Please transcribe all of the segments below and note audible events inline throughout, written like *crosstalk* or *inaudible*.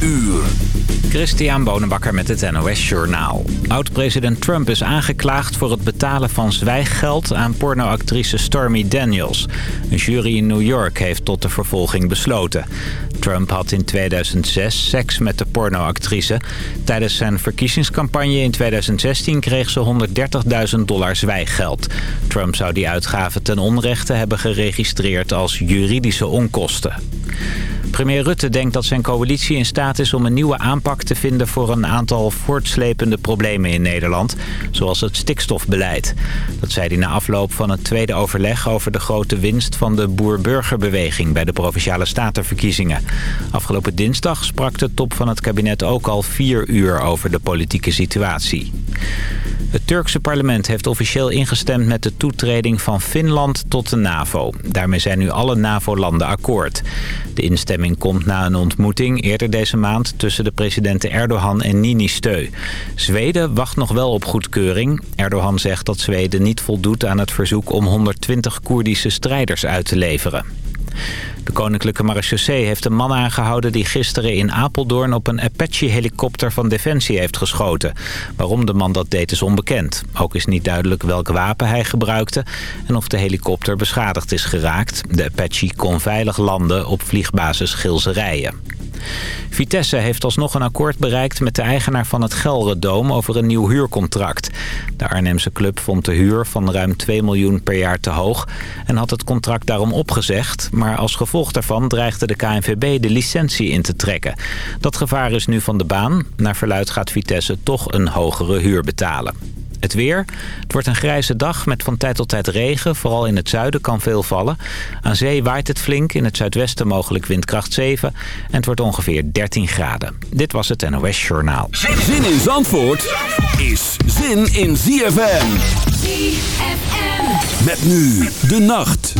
uur. Christian Bonenbakker met het NOS Journaal. Oud-president Trump is aangeklaagd voor het betalen van zwijggeld aan pornoactrice Stormy Daniels. Een jury in New York heeft tot de vervolging besloten. Trump had in 2006 seks met de pornoactrice. Tijdens zijn verkiezingscampagne in 2016 kreeg ze 130.000 dollar zwijggeld. Trump zou die uitgaven ten onrechte hebben geregistreerd als juridische onkosten. Premier Rutte denkt dat zijn coalitie in staat is om een nieuwe aanpak te vinden voor een aantal voortslepende problemen in Nederland, zoals het stikstofbeleid. Dat zei hij na afloop van het tweede overleg over de grote winst van de boer-burgerbeweging bij de Provinciale Statenverkiezingen. Afgelopen dinsdag sprak de top van het kabinet ook al vier uur over de politieke situatie. Het Turkse parlement heeft officieel ingestemd met de toetreding van Finland tot de NAVO. Daarmee zijn nu alle NAVO-landen akkoord. De instemming komt na een ontmoeting eerder deze maand tussen de presidenten Erdogan en Niinistö. Zweden wacht nog wel op goedkeuring. Erdogan zegt dat Zweden niet voldoet aan het verzoek om 120 Koerdische strijders uit te leveren. De Koninklijke Marechaussee heeft een man aangehouden... die gisteren in Apeldoorn op een Apache-helikopter van Defensie heeft geschoten. Waarom de man dat deed is onbekend. Ook is niet duidelijk welk wapen hij gebruikte... en of de helikopter beschadigd is geraakt. De Apache kon veilig landen op vliegbasis Gilserijen. Vitesse heeft alsnog een akkoord bereikt met de eigenaar van het Gelredoom over een nieuw huurcontract. De Arnhemse club vond de huur van ruim 2 miljoen per jaar te hoog en had het contract daarom opgezegd. Maar als gevolg daarvan dreigde de KNVB de licentie in te trekken. Dat gevaar is nu van de baan. Naar verluid gaat Vitesse toch een hogere huur betalen. Het weer. Het wordt een grijze dag met van tijd tot tijd regen. Vooral in het zuiden kan veel vallen. Aan zee waait het flink. In het zuidwesten mogelijk windkracht 7. En het wordt ongeveer 13 graden. Dit was het NOS Journaal. Zin in Zandvoort is zin in ZFM. ZFM. Met nu de nacht.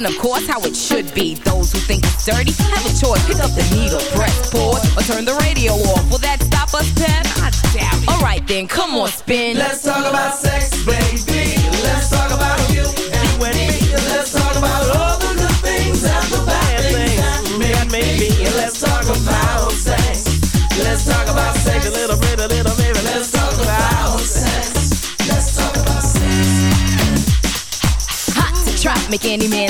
And of course, how it should be. Those who think it's dirty have a choice. Pick up the needle, press pause, or turn the radio off. Will that stop us, Pep? I doubt it. Alright then, come on, spin. Let's talk about sex, baby. Let's talk about you and me. Let's talk about all the good things and the bad things that may be. Let's talk about sex. Let's talk about sex. A little bit, a little bit. Let's talk about sex. Let's talk about sex. Hot to trap, make any man's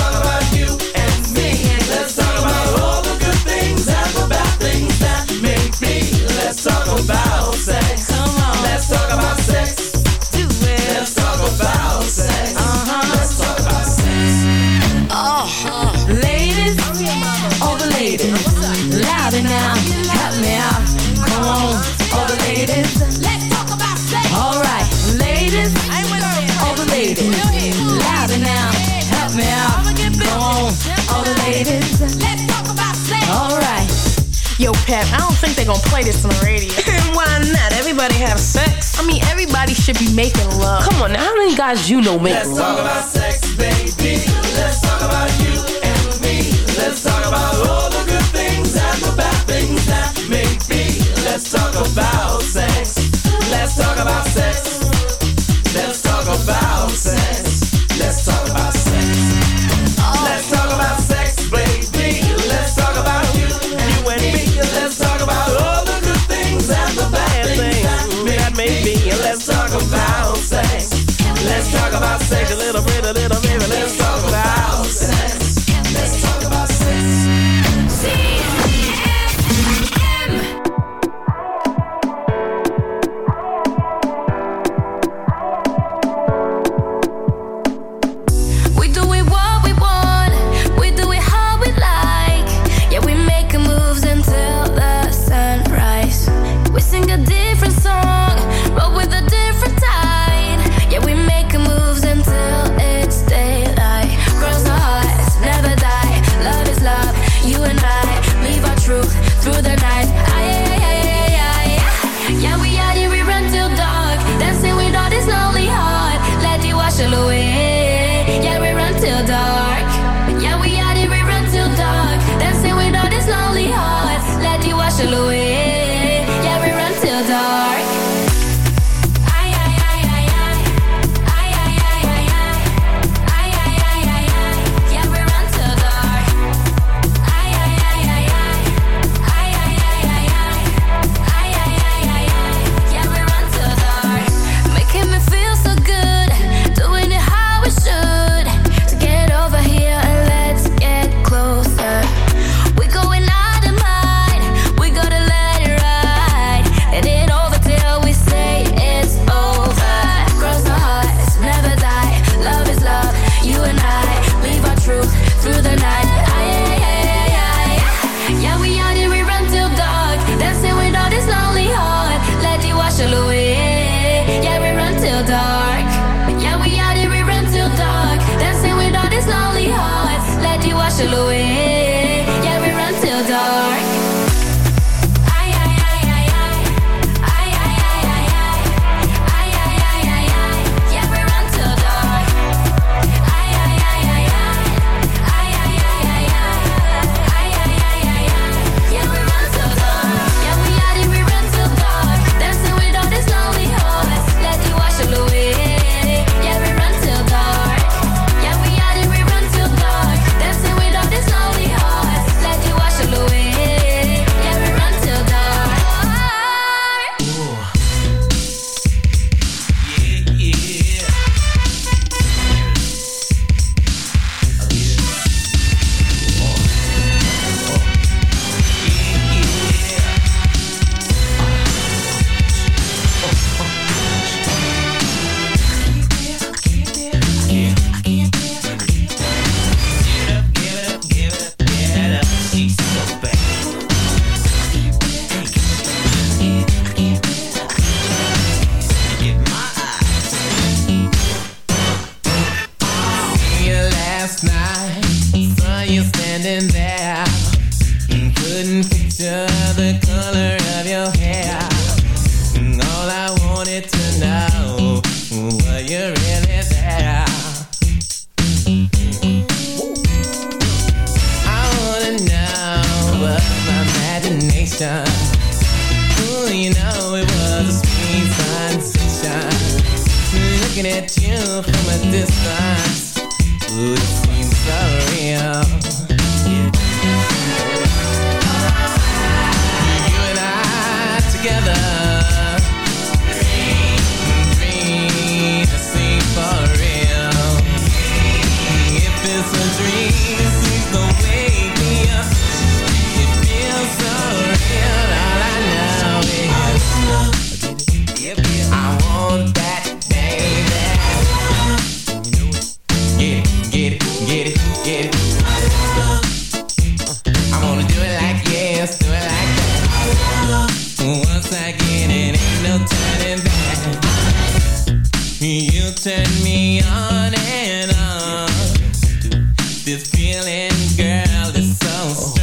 ladies. Let's talk about sex. All right, ladies. I'm with all the ladies. Now. Help me out. On, all the ladies. Let's talk about sex. All right. Yo, Pep, I don't think they gonna play this on the radio. *laughs* Why not? Everybody have sex. I mean, everybody should be making love. Come on now, how many guys you know make Let's love? Let's talk about sex, baby. Let's talk about you and me. Let's talk about all the good things and the bad things that may be. Let's talk about sexy little pretty little baby, let's go. Oh,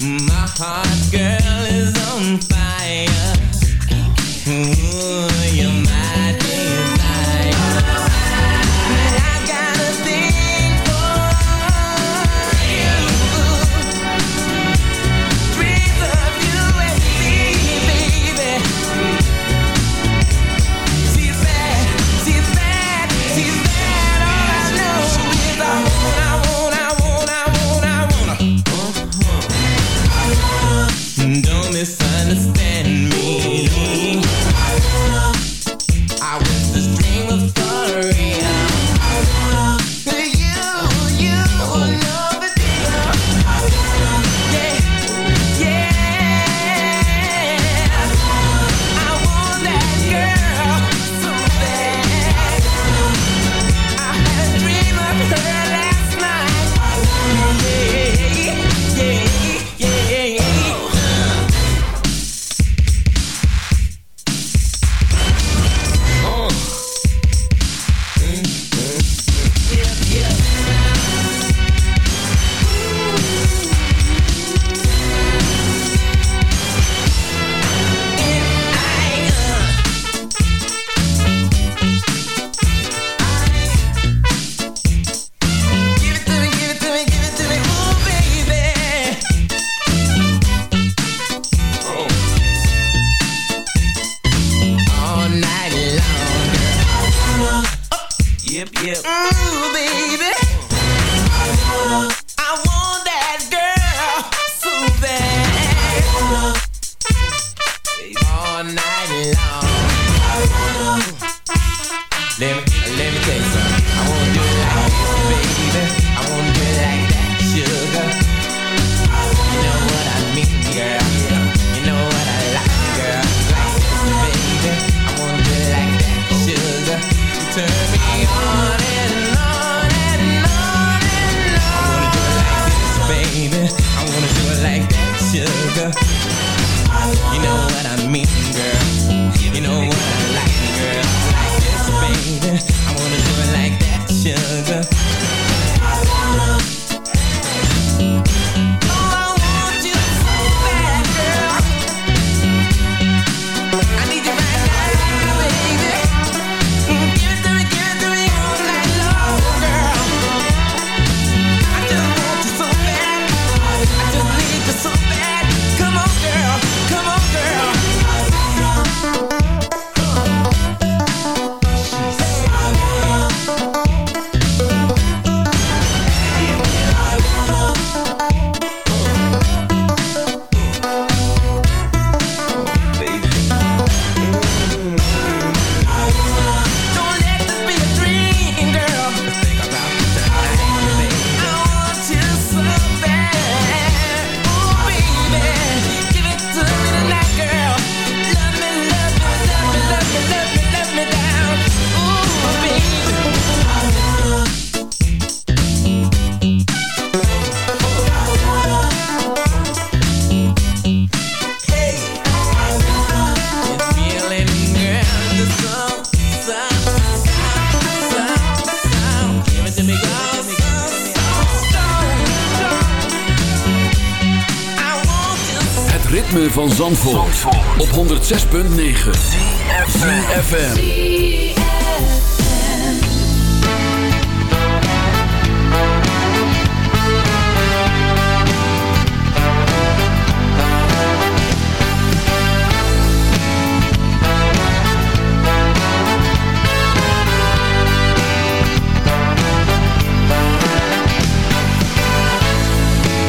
my heart, girl. all night long. ritme van Zandvoort, Zandvoort. op 106.9 CFFM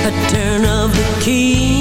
A turn of the key.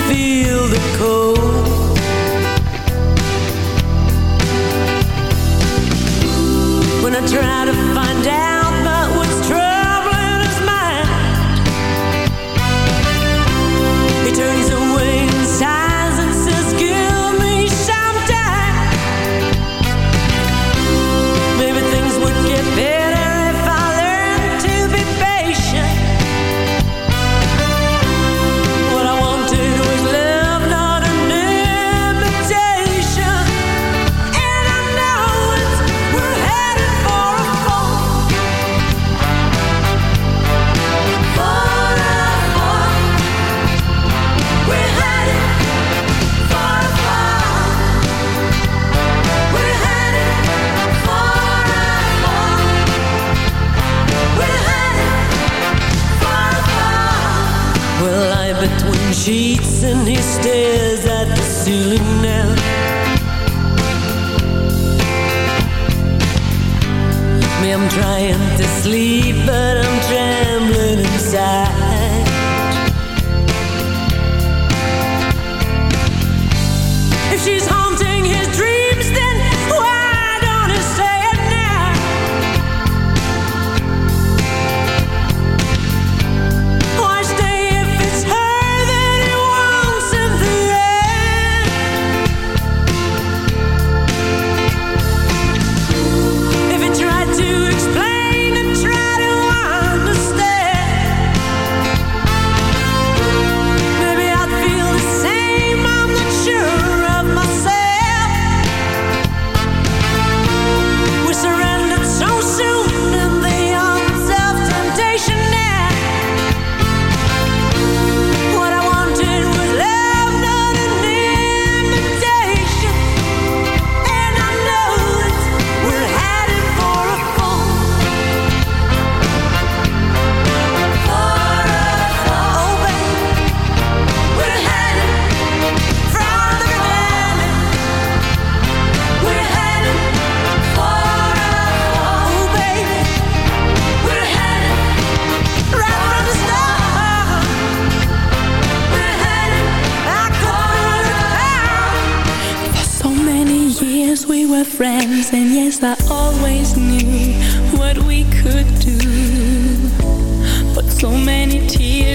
sheets and his stairs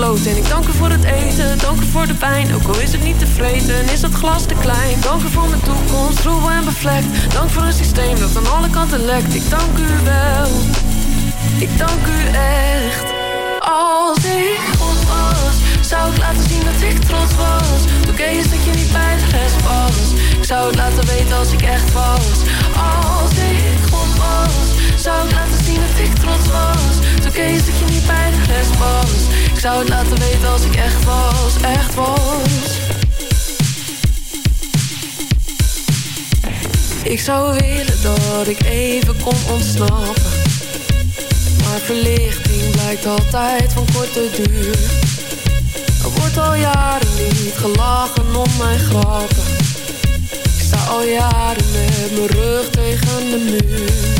En ik dank er voor het eten, dank er voor de pijn Ook al is het niet te vreten. En is dat glas te klein? Dank er voor mijn toekomst, troebel en bevlekt. Dank voor een systeem dat aan alle kanten lekt. Ik dank u wel, ik dank u echt. Als ik God was, zou ik laten zien dat ik trots was. Toen kees dat je niet bij de rest was. Ik zou het laten weten als ik echt was. Als ik God was, zou ik laten zien dat ik trots was. Toen kees dat je niet bij de was Ik zou het laten weten als ik echt was, echt was. Ik zou willen dat ik even kon ontsnappen. Maar verlichting blijkt altijd van korte duur. Er wordt al jaren niet gelachen om mijn grappen. Ik sta al jaren met mijn rug tegen de muur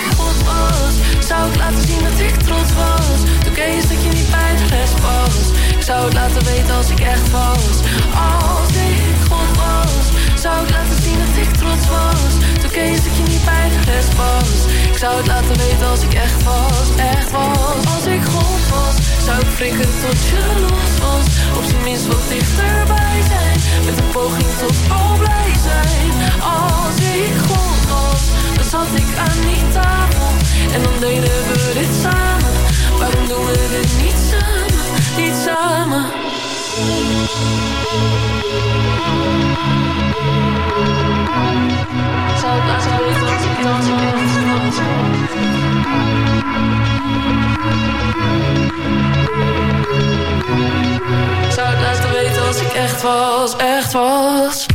zou ik laten zien dat ik trots was. Toen kees dat je niet bij de rest was. Ik zou het laten weten als ik echt was. Als ik God was zou ik laten zien dat ik trots was Toen kees dat je niet bij de rest was zou het laten weten als ik echt was, echt was. Als ik God was, zou ik frikken tot je los was. Op zijn minst wat dichterbij zijn Met een poging tot al blij zijn. Als ik God was, dan zat ik aan die tafel. En dan deden we dit samen. Waarom doen we dit niet samen, niet samen Zou het weten als ik echt was, echt was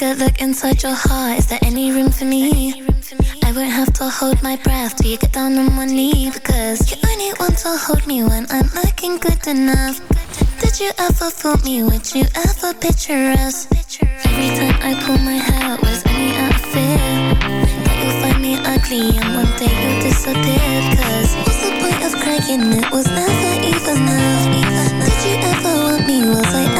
Take a look inside your heart. Is there any room for me? I won't have to hold my breath till you get down on one knee because you only want to hold me when I'm looking good enough. Did you ever fool me? Would you ever picture us? Every time I pull my hair was only out fear that you'll find me ugly and one day you'll disappear. Cause what's the point of crying? It was never even enough. Did you ever want me? Was I